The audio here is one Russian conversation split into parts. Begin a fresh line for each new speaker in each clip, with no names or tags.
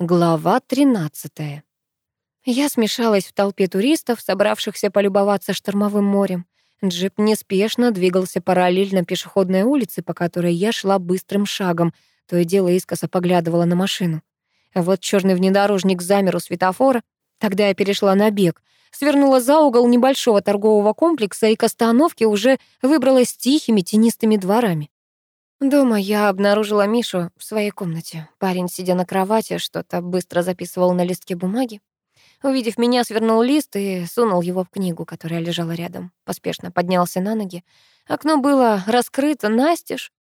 Глава 13. Я смешалась в толпе туристов, собравшихся полюбоваться штормовым морем. Джип неспешно двигался параллельно пешеходной улице, по которой я шла быстрым шагом, то и дело искоса поглядывала на машину. Вот черный внедорожник замер у светофора. Тогда я перешла на бег, свернула за угол небольшого торгового комплекса и к остановке уже выбралась тихими тенистыми дворами. Дома я обнаружила Мишу в своей комнате. Парень, сидя на кровати, что-то быстро записывал на листке бумаги. Увидев меня, свернул лист и сунул его в книгу, которая лежала рядом. Поспешно поднялся на ноги. Окно было раскрыто настежь.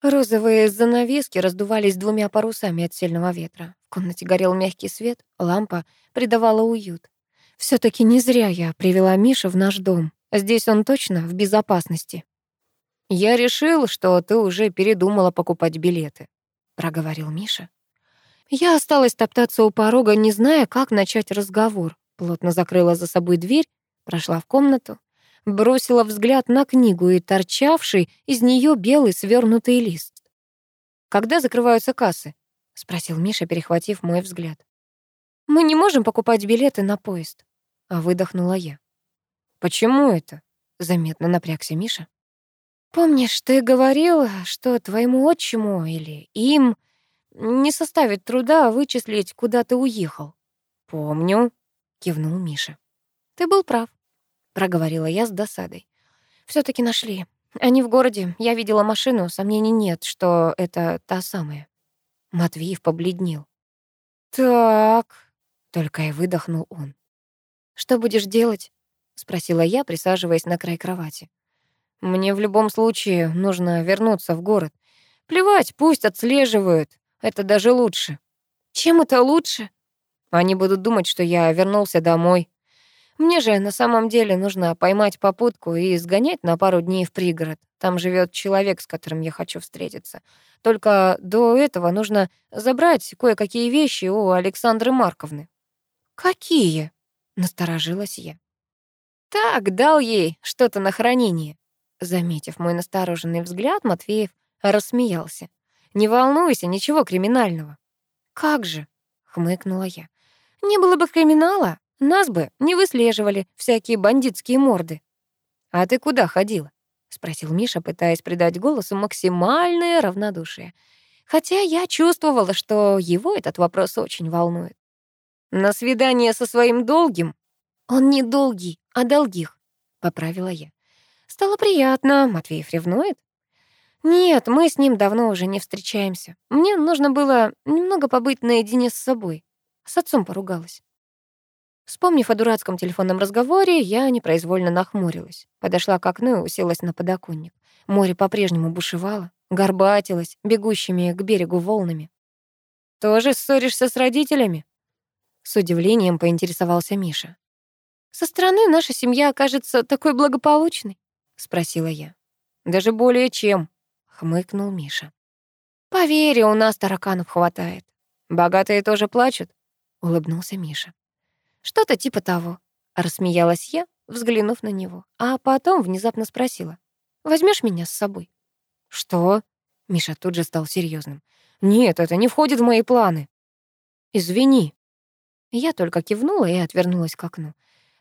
Розовые занавески раздувались двумя парусами от сильного ветра. В комнате горел мягкий свет, лампа придавала уют. все таки не зря я привела Мишу в наш дом. Здесь он точно в безопасности. «Я решил, что ты уже передумала покупать билеты», — проговорил Миша. Я осталась топтаться у порога, не зная, как начать разговор. Плотно закрыла за собой дверь, прошла в комнату, бросила взгляд на книгу и торчавший из нее белый свернутый лист. «Когда закрываются кассы?» — спросил Миша, перехватив мой взгляд. «Мы не можем покупать билеты на поезд», — выдохнула я. «Почему это?» — заметно напрягся Миша. Помнишь, ты говорил, что твоему отчиму или им не составит труда вычислить, куда ты уехал? Помню, кивнул Миша. Ты был прав, проговорила я с досадой. все таки нашли. Они в городе. Я видела машину, сомнений нет, что это та самая. Матвеев побледнел. Так, только и выдохнул он. Что будешь делать? спросила я, присаживаясь на край кровати. Мне в любом случае нужно вернуться в город. Плевать, пусть отслеживают. Это даже лучше. Чем это лучше? Они будут думать, что я вернулся домой. Мне же на самом деле нужно поймать попутку и сгонять на пару дней в пригород. Там живет человек, с которым я хочу встретиться. Только до этого нужно забрать кое-какие вещи у Александры Марковны. «Какие?» — насторожилась я. «Так, дал ей что-то на хранение». Заметив мой настороженный взгляд, Матвеев рассмеялся. «Не волнуйся, ничего криминального». «Как же?» — хмыкнула я. «Не было бы криминала, нас бы не выслеживали всякие бандитские морды». «А ты куда ходила?» — спросил Миша, пытаясь придать голосу максимальное равнодушие. Хотя я чувствовала, что его этот вопрос очень волнует. «На свидание со своим долгим?» «Он не долгий, а долгих», — поправила я. Стало приятно. Матвеев ревнует? Нет, мы с ним давно уже не встречаемся. Мне нужно было немного побыть наедине с собой. С отцом поругалась. Вспомнив о дурацком телефонном разговоре, я непроизвольно нахмурилась. Подошла к окну и уселась на подоконник. Море по-прежнему бушевало, горбатилось, бегущими к берегу волнами. «Тоже ссоришься с родителями?» С удивлением поинтересовался Миша. «Со стороны наша семья окажется такой благополучной спросила я. Даже более чем, хмыкнул Миша. Поверь, у нас тараканов хватает. Богатые тоже плачут, улыбнулся Миша. Что-то типа того, рассмеялась я, взглянув на него, а потом внезапно спросила: Возьмешь меня с собой? Что? Миша тут же стал серьезным. Нет, это не входит в мои планы. Извини. Я только кивнула и отвернулась к окну.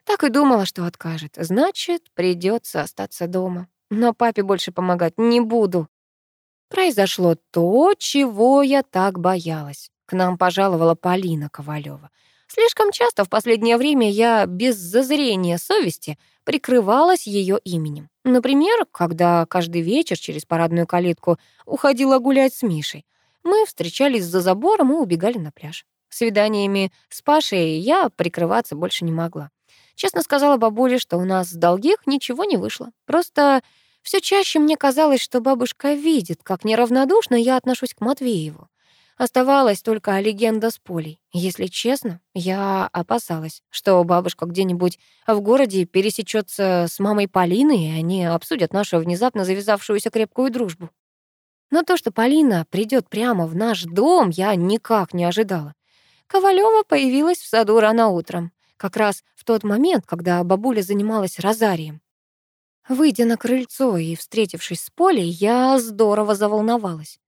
Так и думала, что откажет. Значит, придется остаться дома. Но папе больше помогать не буду. Произошло то, чего я так боялась. К нам пожаловала Полина Ковалева. Слишком часто в последнее время я без зазрения совести прикрывалась ее именем. Например, когда каждый вечер через парадную калитку уходила гулять с Мишей. Мы встречались за забором и убегали на пляж. Свиданиями с Пашей я прикрываться больше не могла. Честно сказала бабуле, что у нас с долгих ничего не вышло. Просто все чаще мне казалось, что бабушка видит, как неравнодушно я отношусь к Матвееву. Оставалась только легенда с Полей. Если честно, я опасалась, что бабушка где-нибудь в городе пересечется с мамой Полиной, и они обсудят нашу внезапно завязавшуюся крепкую дружбу. Но то, что Полина придет прямо в наш дом, я никак не ожидала. Ковалева появилась в саду рано утром как раз тот момент, когда бабуля занималась розарием. Выйдя на крыльцо и встретившись с Полей, я здорово заволновалась.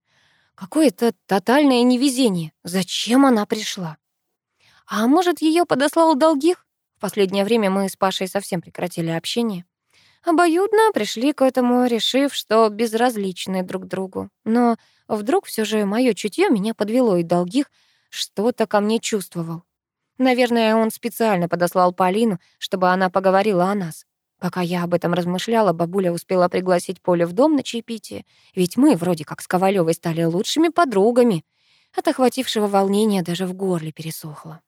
Какое-то тотальное невезение. Зачем она пришла? А может, ее подослал долгих? В последнее время мы с Пашей совсем прекратили общение. Обоюдно пришли к этому, решив, что безразличны друг другу. Но вдруг все же мое чутье меня подвело, и долгих что-то ко мне чувствовал. Наверное, он специально подослал Полину, чтобы она поговорила о нас. Пока я об этом размышляла, бабуля успела пригласить Полю в дом на чаепитие, ведь мы вроде как с Ковалёвой стали лучшими подругами. От охватившего волнения даже в горле пересохло.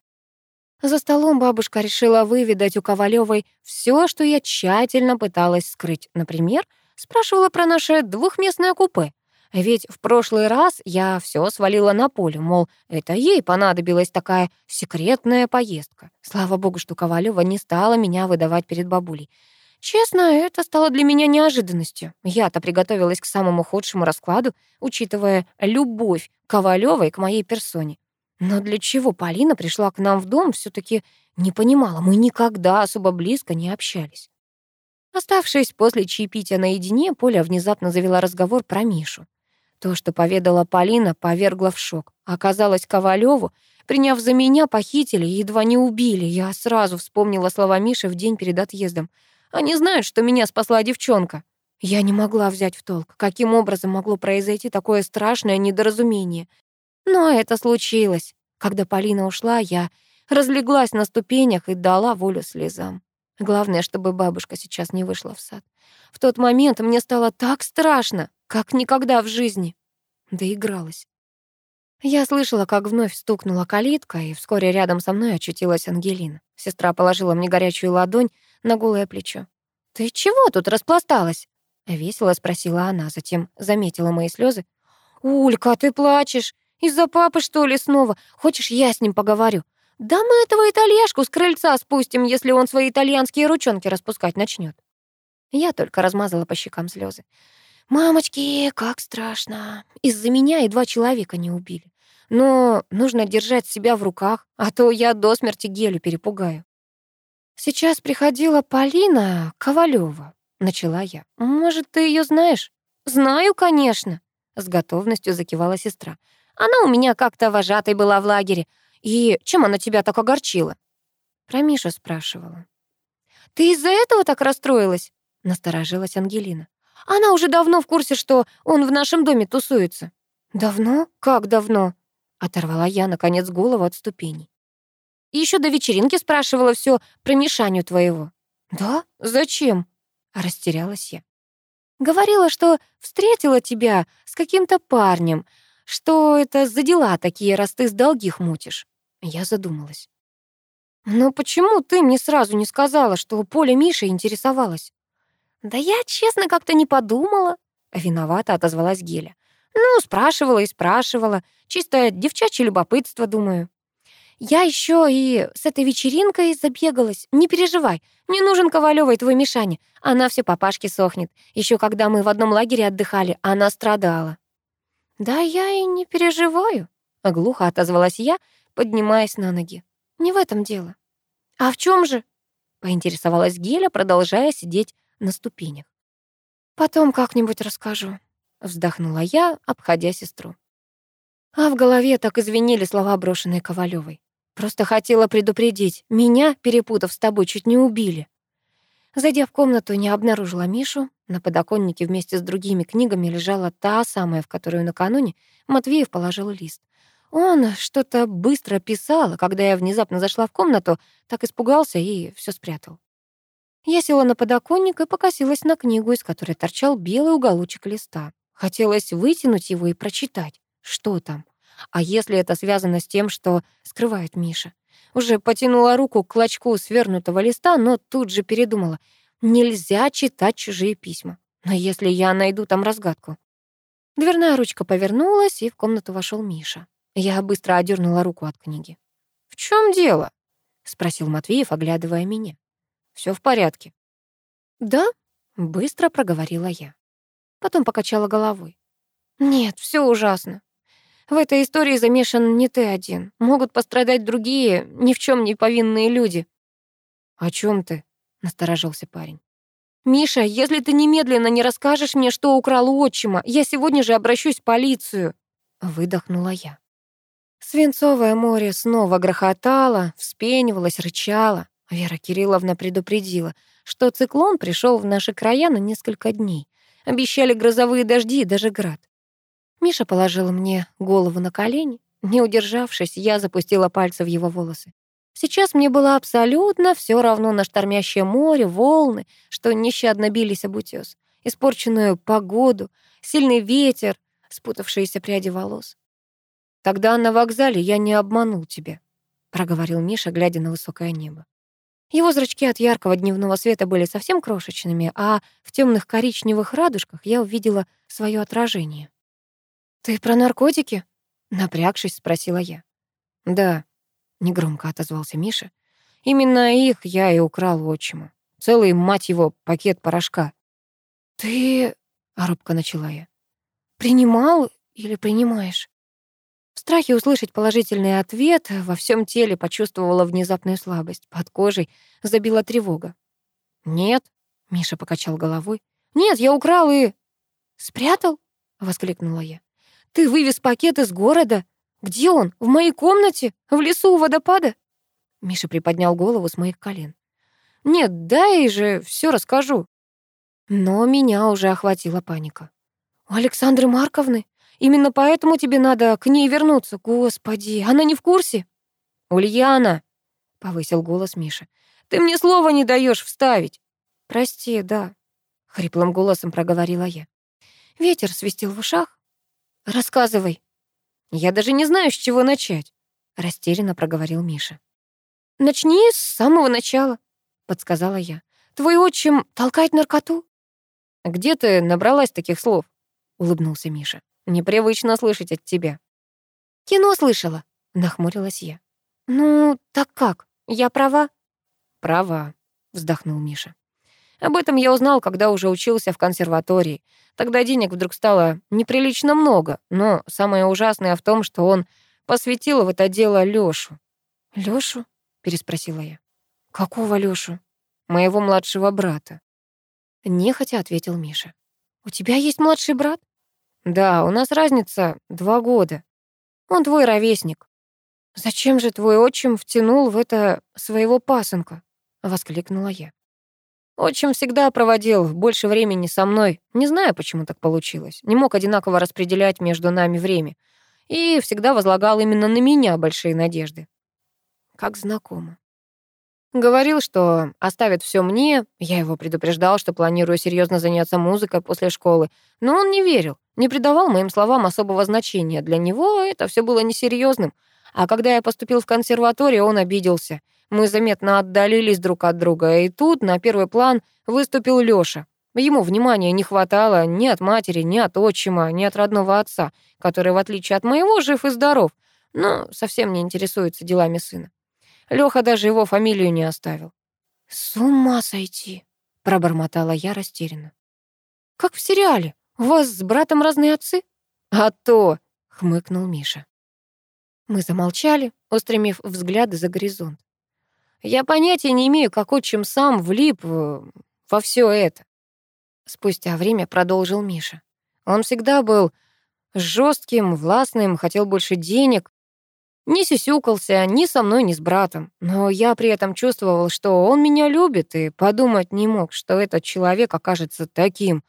За столом бабушка решила выведать у Ковалёвой все, что я тщательно пыталась скрыть. Например, спрашивала про наше двухместное купе. Ведь в прошлый раз я все свалила на поле, мол, это ей понадобилась такая секретная поездка. Слава богу, что Ковалева не стала меня выдавать перед бабулей. Честно, это стало для меня неожиданностью. Я-то приготовилась к самому худшему раскладу, учитывая любовь Ковалёвой к моей персоне. Но для чего Полина пришла к нам в дом, все таки не понимала. Мы никогда особо близко не общались. Оставшись после чаепития наедине, Поля внезапно завела разговор про Мишу. То, что поведала Полина, повергло в шок. Оказалось, Ковалеву, приняв за меня, похитили и едва не убили. Я сразу вспомнила слова Миши в день перед отъездом. Они знают, что меня спасла девчонка. Я не могла взять в толк, каким образом могло произойти такое страшное недоразумение. Но это случилось. Когда Полина ушла, я разлеглась на ступенях и дала волю слезам. Главное, чтобы бабушка сейчас не вышла в сад. В тот момент мне стало так страшно, как никогда в жизни. Доигралась. Я слышала, как вновь стукнула калитка, и вскоре рядом со мной очутилась Ангелина. Сестра положила мне горячую ладонь на голое плечо. «Ты чего тут распласталась?» — весело спросила она, затем заметила мои слезы. «Улька, ты плачешь? Из-за папы, что ли, снова? Хочешь, я с ним поговорю? Да мы этого итальяшку с крыльца спустим, если он свои итальянские ручонки распускать начнет. Я только размазала по щекам слезы. «Мамочки, как страшно. Из-за меня и два человека не убили. Но нужно держать себя в руках, а то я до смерти Гелю перепугаю». «Сейчас приходила Полина Ковалева», — начала я. «Может, ты ее знаешь?» «Знаю, конечно», — с готовностью закивала сестра. «Она у меня как-то вожатой была в лагере. И чем она тебя так огорчила?» Про Мишу спрашивала. «Ты из-за этого так расстроилась?» — насторожилась Ангелина. Она уже давно в курсе, что он в нашем доме тусуется». «Давно? Как давно?» — оторвала я, наконец, голову от ступеней. Еще до вечеринки спрашивала все про Мишаню твоего». «Да? Зачем?» — растерялась я. «Говорила, что встретила тебя с каким-то парнем. Что это за дела такие, раз ты с долгих мутишь?» Я задумалась. «Но почему ты мне сразу не сказала, что Поля Миша интересовалась?» «Да я, честно, как-то не подумала», — виновато отозвалась Геля. «Ну, спрашивала и спрашивала. Чисто девчачье любопытство, думаю». «Я еще и с этой вечеринкой забегалась. Не переживай, не нужен Ковалёвой твой Мишаня. Она все папашке сохнет. Еще когда мы в одном лагере отдыхали, она страдала». «Да я и не переживаю», — глухо отозвалась я, поднимаясь на ноги. «Не в этом дело». «А в чем же?» — поинтересовалась Геля, продолжая сидеть на ступенях. «Потом как-нибудь расскажу», — вздохнула я, обходя сестру. А в голове так извинили слова, брошенные Ковалёвой. Просто хотела предупредить. Меня, перепутав с тобой, чуть не убили. Зайдя в комнату, не обнаружила Мишу. На подоконнике вместе с другими книгами лежала та самая, в которую накануне Матвеев положил лист. Он что-то быстро писал, а когда я внезапно зашла в комнату, так испугался и все спрятал. Я села на подоконник и покосилась на книгу, из которой торчал белый уголочек листа. Хотелось вытянуть его и прочитать, что там. А если это связано с тем, что скрывает Миша? Уже потянула руку к клочку свернутого листа, но тут же передумала. Нельзя читать чужие письма. Но если я найду там разгадку? Дверная ручка повернулась, и в комнату вошел Миша. Я быстро одернула руку от книги. «В чем дело?» — спросил Матвеев, оглядывая меня. Все в порядке». «Да?» — быстро проговорила я. Потом покачала головой. «Нет, все ужасно. В этой истории замешан не ты один. Могут пострадать другие, ни в чем не повинные люди». «О чем ты?» — насторожился парень. «Миша, если ты немедленно не расскажешь мне, что украл у отчима, я сегодня же обращусь в полицию», — выдохнула я. Свинцовое море снова грохотало, вспенивалось, рычало. Вера Кирилловна предупредила, что циклон пришел в наши края на несколько дней. Обещали грозовые дожди и даже град. Миша положил мне голову на колени. Не удержавшись, я запустила пальцы в его волосы. Сейчас мне было абсолютно все равно на штормящее море, волны, что нещадно бились об утёс, испорченную погоду, сильный ветер, спутавшиеся пряди волос. «Тогда на вокзале я не обманул тебя», — проговорил Миша, глядя на высокое небо. Его зрачки от яркого дневного света были совсем крошечными, а в темных коричневых радужках я увидела свое отражение. «Ты про наркотики?» — напрягшись, спросила я. «Да», — негромко отозвался Миша. «Именно их я и украл отчиму. Целый, мать его, пакет порошка». «Ты...» — робко начала я. «Принимал или принимаешь?» Страхе услышать положительный ответ во всем теле почувствовала внезапную слабость. Под кожей забила тревога. «Нет», — Миша покачал головой. «Нет, я украл и...» «Спрятал?» — воскликнула я. «Ты вывез пакет из города? Где он? В моей комнате? В лесу у водопада?» Миша приподнял голову с моих колен. «Нет, дай же, все расскажу». Но меня уже охватила паника. «У Александры Марковны? Именно поэтому тебе надо к ней вернуться. Господи, она не в курсе?» «Ульяна!» — повысил голос Миша. «Ты мне слова не даешь вставить!» «Прости, да», — хриплым голосом проговорила я. Ветер свистел в ушах. «Рассказывай». «Я даже не знаю, с чего начать», — растерянно проговорил Миша. «Начни с самого начала», — подсказала я. «Твой отчим толкает наркоту?» «Где ты набралась таких слов?» — улыбнулся Миша. Непривычно слышать от тебя». «Кино слышала», — нахмурилась я. «Ну, так как? Я права?» «Права», — вздохнул Миша. «Об этом я узнал, когда уже учился в консерватории. Тогда денег вдруг стало неприлично много, но самое ужасное в том, что он посвятил в это дело Лёшу». «Лёшу?» — переспросила я. «Какого Лёшу?» «Моего младшего брата». Нехотя ответил Миша. «У тебя есть младший брат?» Да, у нас разница два года. Он твой ровесник. Зачем же твой отчим втянул в это своего пасынка? Воскликнула я. Отчим всегда проводил больше времени со мной. Не знаю, почему так получилось. Не мог одинаково распределять между нами время. И всегда возлагал именно на меня большие надежды. Как знакомо. Говорил, что оставит все мне. Я его предупреждал, что планирую серьезно заняться музыкой после школы. Но он не верил, не придавал моим словам особого значения. Для него это все было несерьезным. А когда я поступил в консерваторию, он обиделся. Мы заметно отдалились друг от друга, и тут на первый план выступил Лёша. Ему внимания не хватало ни от матери, ни от отчима, ни от родного отца, который, в отличие от моего, жив и здоров, но совсем не интересуется делами сына. Лёха даже его фамилию не оставил. «С ума сойти!» — пробормотала я растерянно. «Как в сериале. У вас с братом разные отцы?» «А то!» — хмыкнул Миша. Мы замолчали, устремив взгляды за горизонт. Я понятия не имею, как отчим сам влип во все это. Спустя время продолжил Миша. Он всегда был жестким, властным, хотел больше денег, не сисюкался ни со мной, ни с братом, но я при этом чувствовал, что он меня любит, и подумать не мог, что этот человек окажется таким.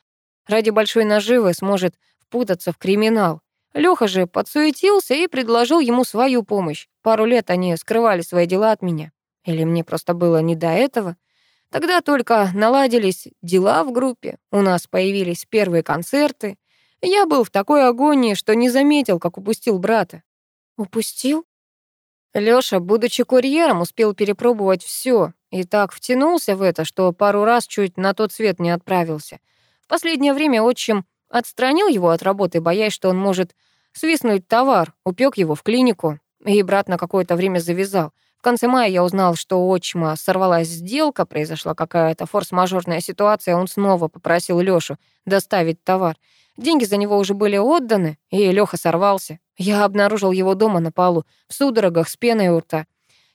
Ради большой наживы сможет впутаться в криминал. Лёха же подсуетился и предложил ему свою помощь. Пару лет они скрывали свои дела от меня. Или мне просто было не до этого. Тогда только наладились дела в группе, у нас появились первые концерты. Я был в такой агонии, что не заметил, как упустил брата. Упустил? Лёша, будучи курьером, успел перепробовать всё и так втянулся в это, что пару раз чуть на тот свет не отправился. В последнее время отчим отстранил его от работы, боясь, что он может свистнуть товар, упек его в клинику, и брат на какое-то время завязал. В конце мая я узнал, что у отчима сорвалась сделка, произошла какая-то форс-мажорная ситуация, он снова попросил Лёшу доставить товар. Деньги за него уже были отданы, и Лёха сорвался. Я обнаружил его дома на полу, в судорогах с пеной у рта.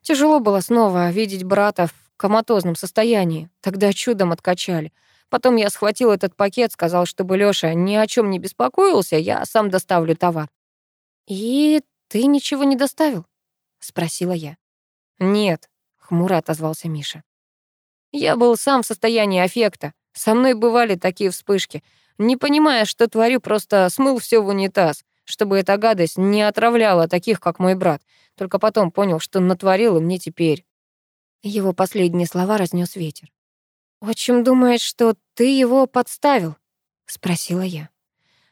Тяжело было снова видеть брата в коматозном состоянии. Тогда чудом откачали. Потом я схватил этот пакет, сказал, чтобы Лёша ни о чем не беспокоился, я сам доставлю товар. «И ты ничего не доставил?» — спросила я. «Нет», — хмуро отозвался Миша. «Я был сам в состоянии аффекта. Со мной бывали такие вспышки. Не понимая, что творю, просто смыл все в унитаз, чтобы эта гадость не отравляла таких, как мой брат. Только потом понял, что натворил, и мне теперь». Его последние слова разнес ветер. «Отчим думает, что ты его подставил?» — спросила я.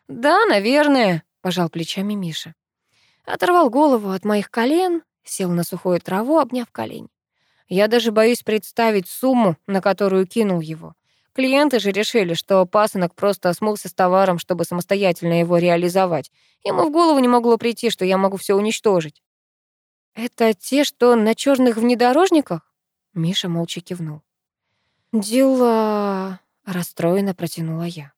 «Да, наверное», — пожал плечами Миша. Оторвал голову от моих колен, сел на сухую траву, обняв колени. Я даже боюсь представить сумму, на которую кинул его. Клиенты же решили, что пасынок просто смылся с товаром, чтобы самостоятельно его реализовать. Ему в голову не могло прийти, что я могу все уничтожить. «Это те, что на черных внедорожниках?» Миша молча кивнул. «Дела...» — расстроенно протянула я.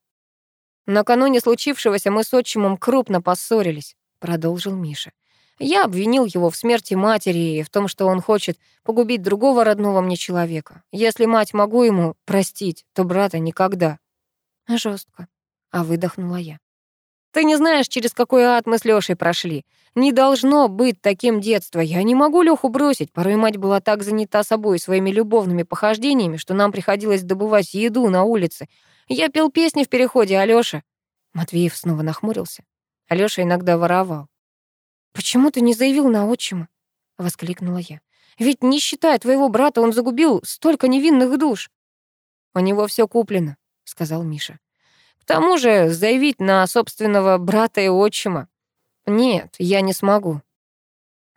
«Накануне случившегося мы с отчимом крупно поссорились», — продолжил Миша. Я обвинил его в смерти матери и в том, что он хочет погубить другого родного мне человека. Если мать могу ему простить, то брата никогда. Жестко. А выдохнула я. Ты не знаешь, через какой ад мы с Лёшей прошли. Не должно быть таким детство. Я не могу Лёху бросить. Порой мать была так занята собой и своими любовными похождениями, что нам приходилось добывать еду на улице. Я пел песни в переходе, а Лёша... Матвеев снова нахмурился. Алёша иногда воровал. «Почему ты не заявил на отчима?» — воскликнула я. «Ведь не считая твоего брата, он загубил столько невинных душ». «У него все куплено», — сказал Миша. «К тому же заявить на собственного брата и отчима. Нет, я не смогу».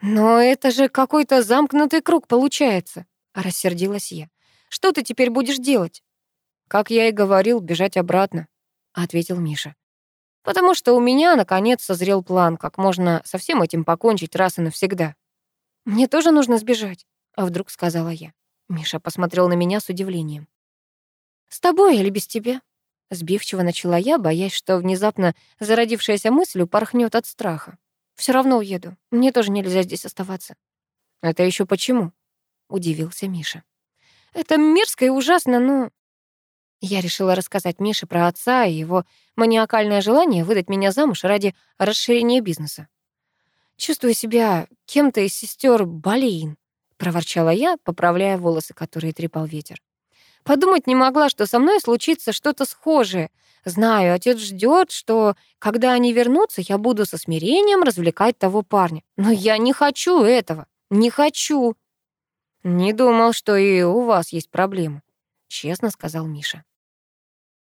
«Но это же какой-то замкнутый круг получается», — рассердилась я. «Что ты теперь будешь делать?» «Как я и говорил, бежать обратно», — ответил Миша. Потому что у меня, наконец, созрел план, как можно со всем этим покончить раз и навсегда. «Мне тоже нужно сбежать», — а вдруг сказала я. Миша посмотрел на меня с удивлением. «С тобой или без тебя?» Сбивчиво начала я, боясь, что внезапно зародившаяся мысль упорхнет от страха. Все равно уеду. Мне тоже нельзя здесь оставаться». «Это еще почему?» — удивился Миша. «Это мерзко и ужасно, но я решила рассказать Мише про отца и его маниакальное желание выдать меня замуж ради расширения бизнеса. «Чувствую себя кем-то из сестер Болейн», — проворчала я, поправляя волосы, которые трепал ветер. Подумать не могла, что со мной случится что-то схожее. Знаю, отец ждет, что, когда они вернутся, я буду со смирением развлекать того парня. Но я не хочу этого. Не хочу. Не думал, что и у вас есть проблемы, честно сказал Миша.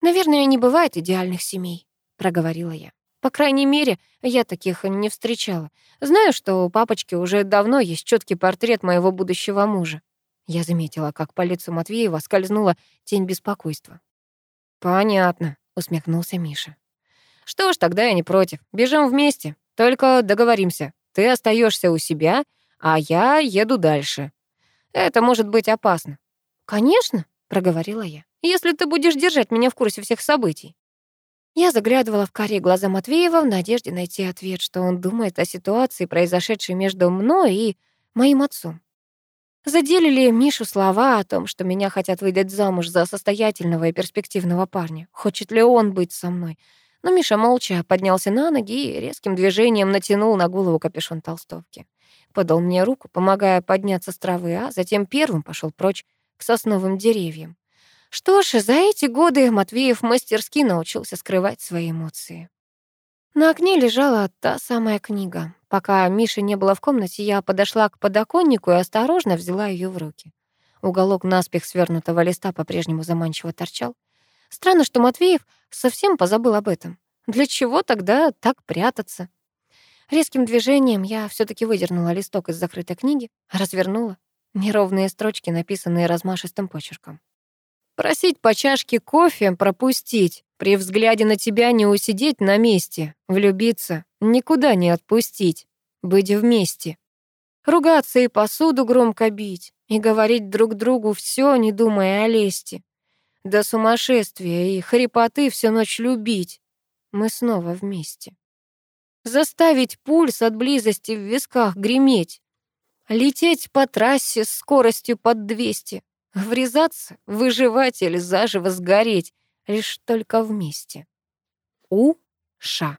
«Наверное, не бывает идеальных семей», — проговорила я. «По крайней мере, я таких не встречала. Знаю, что у папочки уже давно есть четкий портрет моего будущего мужа». Я заметила, как по лицу Матвеева скользнула тень беспокойства. «Понятно», — усмехнулся Миша. «Что ж, тогда я не против. Бежим вместе. Только договоримся. Ты остаешься у себя, а я еду дальше. Это может быть опасно». «Конечно», — проговорила я если ты будешь держать меня в курсе всех событий». Я заглядывала в карие глаза Матвеева в надежде найти ответ, что он думает о ситуации, произошедшей между мной и моим отцом. Заделили Мишу слова о том, что меня хотят выдать замуж за состоятельного и перспективного парня. Хочет ли он быть со мной? Но Миша молча поднялся на ноги и резким движением натянул на голову капюшон толстовки. Подал мне руку, помогая подняться с травы, а затем первым пошел прочь к сосновым деревьям. Что ж, за эти годы Матвеев мастерски научился скрывать свои эмоции. На окне лежала та самая книга. Пока Миши не было в комнате, я подошла к подоконнику и осторожно взяла ее в руки. Уголок наспех свернутого листа по-прежнему заманчиво торчал. Странно, что Матвеев совсем позабыл об этом. Для чего тогда так прятаться? Резким движением я все таки выдернула листок из закрытой книги, развернула. Неровные строчки, написанные размашистым почерком. Просить по чашке кофе пропустить, при взгляде на тебя не усидеть на месте, влюбиться, никуда не отпустить, быть вместе. Ругаться и посуду громко бить, и говорить друг другу все, не думая о лести. До сумасшествия и хрипоты всю ночь любить. Мы снова вместе. Заставить пульс от близости в висках греметь. Лететь по трассе с скоростью под 200. Врезаться, выживать или заживо сгореть, лишь только вместе. У-ша.